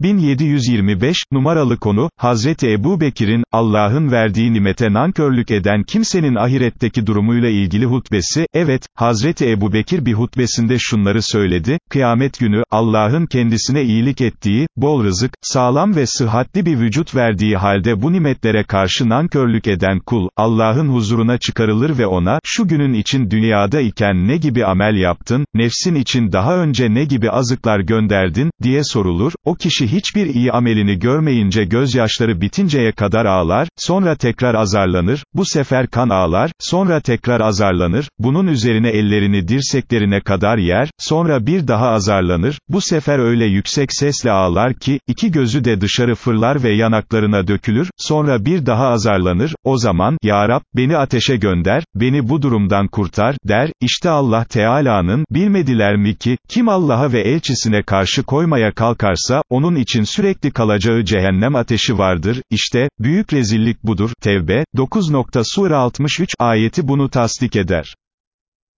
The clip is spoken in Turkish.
1725, numaralı konu, Hazreti Ebu Bekir'in, Allah'ın verdiği nimete nankörlük eden kimsenin ahiretteki durumuyla ilgili hutbesi, evet, Hazreti Ebu Bekir bir hutbesinde şunları söyledi, kıyamet günü, Allah'ın kendisine iyilik ettiği, bol rızık, sağlam ve sıhhatli bir vücut verdiği halde bu nimetlere karşı nankörlük eden kul, Allah'ın huzuruna çıkarılır ve ona, şu günün için dünyada iken ne gibi amel yaptın, nefsin için daha önce ne gibi azıklar gönderdin, diye sorulur, o kişi hiçbir iyi amelini görmeyince gözyaşları bitinceye kadar ağlar, sonra tekrar azarlanır, bu sefer kan ağlar, sonra tekrar azarlanır, bunun üzerine ellerini dirseklerine kadar yer, sonra bir daha azarlanır, bu sefer öyle yüksek sesle ağlar ki, iki gözü de dışarı fırlar ve yanaklarına dökülür, sonra bir daha azarlanır, o zaman, Ya Rab, beni ateşe gönder, beni bu durumdan kurtar, der, işte Allah Teala'nın, bilmediler mi ki, kim Allah'a ve elçisine karşı koymaya kalkarsa, onun için sürekli kalacağı cehennem ateşi vardır, işte, büyük rezillik budur, Tevbe, 9. Sure 63 ayeti bunu tasdik eder.